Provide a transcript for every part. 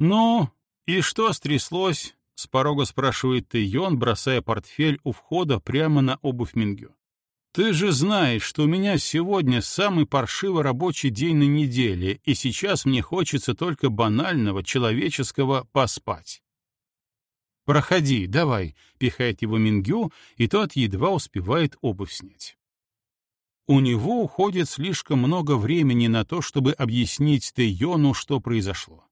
«Ну, и что стряслось?» — с порога спрашивает Тэйон, бросая портфель у входа прямо на обувь Мингю. «Ты же знаешь, что у меня сегодня самый паршивый рабочий день на неделе, и сейчас мне хочется только банального человеческого поспать». «Проходи, давай», — пихает его Мингю, и тот едва успевает обувь снять. У него уходит слишком много времени на то, чтобы объяснить Тэйону, что произошло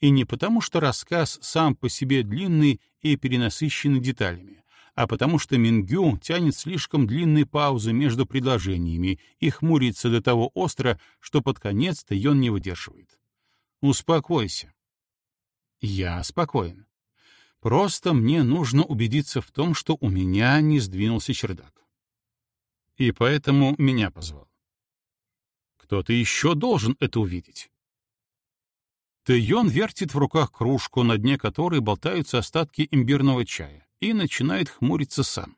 и не потому, что рассказ сам по себе длинный и перенасыщенный деталями, а потому что Мингю тянет слишком длинные паузы между предложениями и хмурится до того остро, что под конец-то он не выдерживает. «Успокойся». «Я спокоен. Просто мне нужно убедиться в том, что у меня не сдвинулся чердак. И поэтому меня позвал. Кто-то еще должен это увидеть. Тэйон вертит в руках кружку, на дне которой болтаются остатки имбирного чая, и начинает хмуриться сам.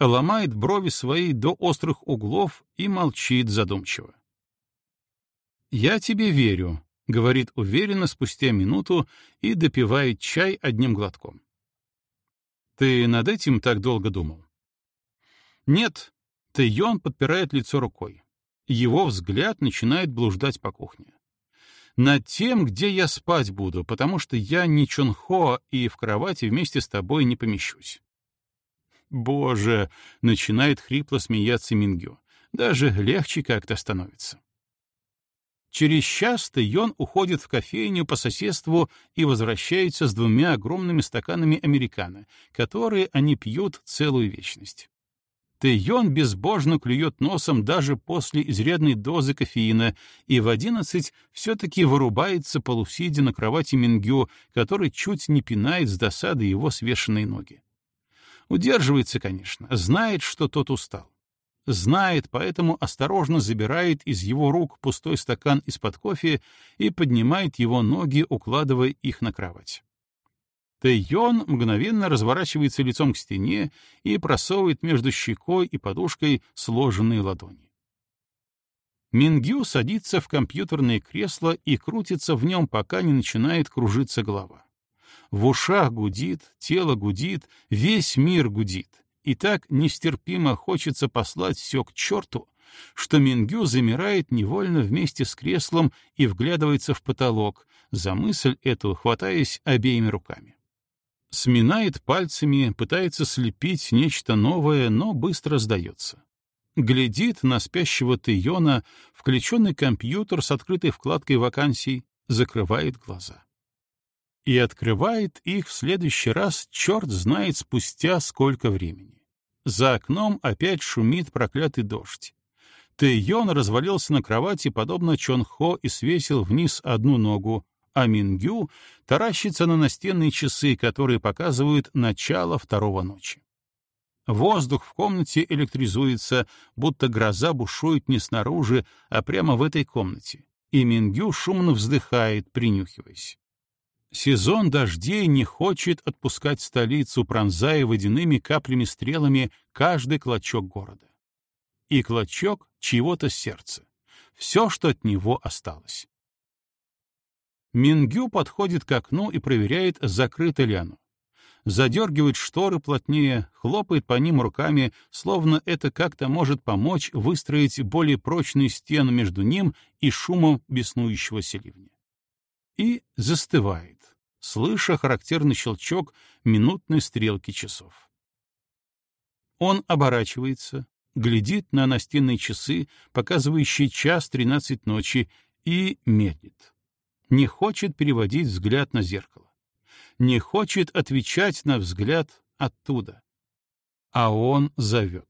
Ломает брови свои до острых углов и молчит задумчиво. «Я тебе верю», — говорит уверенно спустя минуту и допивает чай одним глотком. «Ты над этим так долго думал?» «Нет», — Тэйон подпирает лицо рукой. Его взгляд начинает блуждать по кухне над тем, где я спать буду, потому что я не Чонхо и в кровати вместе с тобой не помещусь. Боже, начинает хрипло смеяться Мингю. Даже легче как-то становится. Через час Тэйон уходит в кофейню по соседству и возвращается с двумя огромными стаканами американо, которые они пьют целую вечность. Тэйон безбожно клюет носом даже после изрядной дозы кофеина и в одиннадцать все-таки вырубается полусидя на кровати Мингю, который чуть не пинает с досады его свешенные ноги. Удерживается, конечно, знает, что тот устал. Знает, поэтому осторожно забирает из его рук пустой стакан из-под кофе и поднимает его ноги, укладывая их на кровать. Тэйон мгновенно разворачивается лицом к стене и просовывает между щекой и подушкой сложенные ладони. Мингю садится в компьютерное кресло и крутится в нем, пока не начинает кружиться голова. В ушах гудит, тело гудит, весь мир гудит. И так нестерпимо хочется послать все к черту, что Мингю замирает невольно вместе с креслом и вглядывается в потолок, за мысль эту хватаясь обеими руками. Сминает пальцами, пытается слепить нечто новое, но быстро сдается. Глядит на спящего Тейона, включенный компьютер с открытой вкладкой вакансий, закрывает глаза. И открывает их в следующий раз черт знает спустя сколько времени. За окном опять шумит проклятый дождь. Тэйон развалился на кровати, подобно Чон Хо, и свесил вниз одну ногу, а Мингю таращится на настенные часы, которые показывают начало второго ночи. Воздух в комнате электризуется, будто гроза бушует не снаружи, а прямо в этой комнате, и Мингю шумно вздыхает, принюхиваясь. Сезон дождей не хочет отпускать столицу, пронзая водяными каплями-стрелами каждый клочок города. И клочок чьего-то сердца. Все, что от него осталось. Мингю подходит к окну и проверяет, закрыто ли оно. Задергивает шторы плотнее, хлопает по ним руками, словно это как-то может помочь выстроить более прочную стену между ним и шумом беснующегося ливня. И застывает, слыша характерный щелчок минутной стрелки часов. Он оборачивается, глядит на настенные часы, показывающие час тринадцать ночи, и медлит не хочет переводить взгляд на зеркало, не хочет отвечать на взгляд оттуда. А он зовет.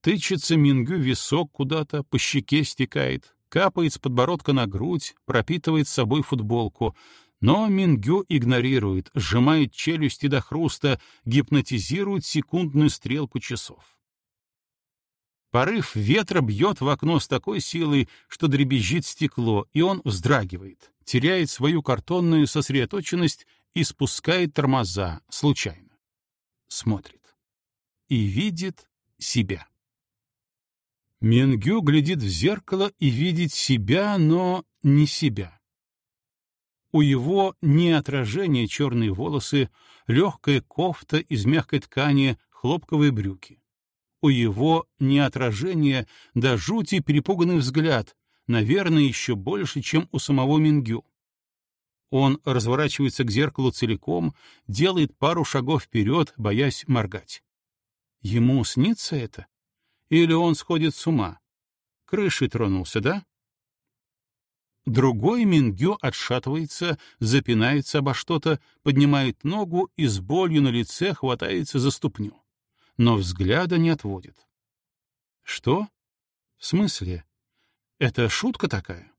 Тычется Мингю висок куда-то, по щеке стекает, капает с подбородка на грудь, пропитывает собой футболку, но Мингю игнорирует, сжимает челюсти до хруста, гипнотизирует секундную стрелку часов. Порыв ветра бьет в окно с такой силой, что дребезжит стекло, и он вздрагивает теряет свою картонную сосредоточенность и спускает тормоза случайно. Смотрит. И видит себя. Мингю глядит в зеркало и видит себя, но не себя. У его не отражение черные волосы, легкая кофта из мягкой ткани, хлопковые брюки. У его не отражение, жути перепуганный взгляд, наверное, еще больше, чем у самого Мингю. Он разворачивается к зеркалу целиком, делает пару шагов вперед, боясь моргать. Ему снится это? Или он сходит с ума? Крышей тронулся, да? Другой Мингю отшатывается, запинается обо что-то, поднимает ногу и с болью на лице хватается за ступню. Но взгляда не отводит. Что? В смысле? Это шутка такая?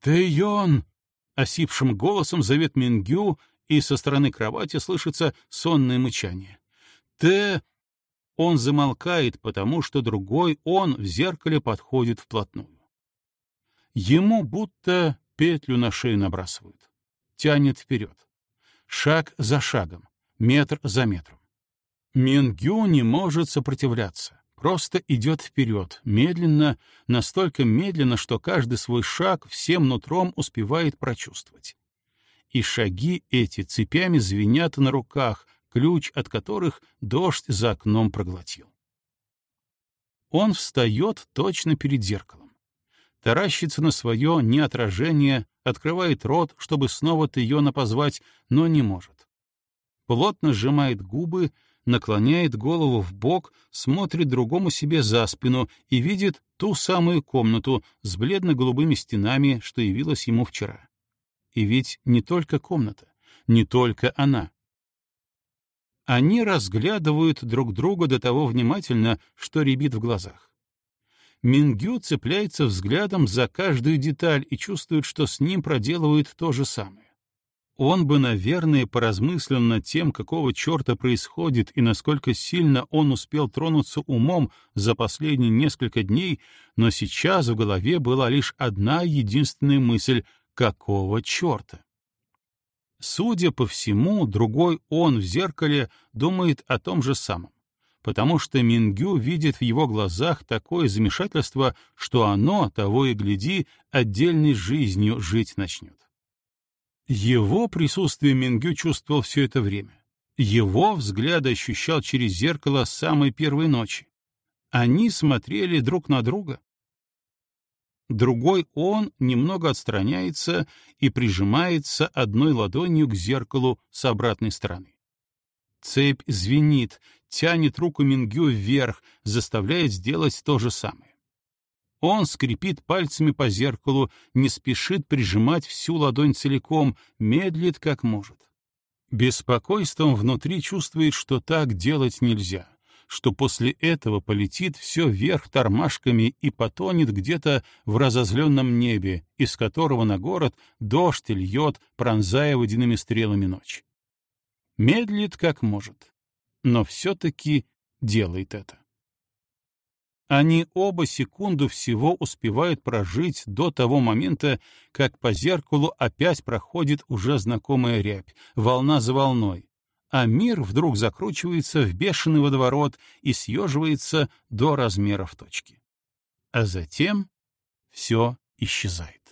«Тэйон!» — осипшим голосом зовет Мингю, и со стороны кровати слышится сонное мычание. «Тэ...» Он замолкает, потому что другой он в зеркале подходит вплотную. Ему будто петлю на шею набрасывают. Тянет вперед. Шаг за шагом, метр за метром. Мингю не может сопротивляться, просто идет вперед, медленно, настолько медленно, что каждый свой шаг всем нутром успевает прочувствовать. И шаги эти цепями звенят на руках, ключ от которых дождь за окном проглотил. Он встает точно перед зеркалом таращится на свое неотражение, открывает рот, чтобы снова Тейона позвать, но не может. Плотно сжимает губы, наклоняет голову в бок, смотрит другому себе за спину и видит ту самую комнату с бледно-голубыми стенами, что явилась ему вчера. И ведь не только комната, не только она. Они разглядывают друг друга до того внимательно, что рябит в глазах. Мингю цепляется взглядом за каждую деталь и чувствует, что с ним проделывают то же самое. Он бы, наверное, поразмыслил над тем, какого черта происходит и насколько сильно он успел тронуться умом за последние несколько дней, но сейчас в голове была лишь одна единственная мысль — какого черта? Судя по всему, другой он в зеркале думает о том же самом потому что Мингю видит в его глазах такое замешательство, что оно, того и гляди, отдельной жизнью жить начнет. Его присутствие Мингю чувствовал все это время. Его взгляд ощущал через зеркало с самой первой ночи. Они смотрели друг на друга. Другой он немного отстраняется и прижимается одной ладонью к зеркалу с обратной стороны. Цепь звенит, тянет руку Мингю вверх, заставляет сделать то же самое. Он скрипит пальцами по зеркалу, не спешит прижимать всю ладонь целиком, медлит как может. Беспокойством внутри чувствует, что так делать нельзя, что после этого полетит все вверх тормашками и потонет где-то в разозленном небе, из которого на город дождь льет, пронзая водяными стрелами ночь. Медлит как может, но все-таки делает это. Они оба секунду всего успевают прожить до того момента, как по зеркалу опять проходит уже знакомая рябь, волна за волной, а мир вдруг закручивается в бешеный водоворот и съеживается до размеров точки. А затем все исчезает.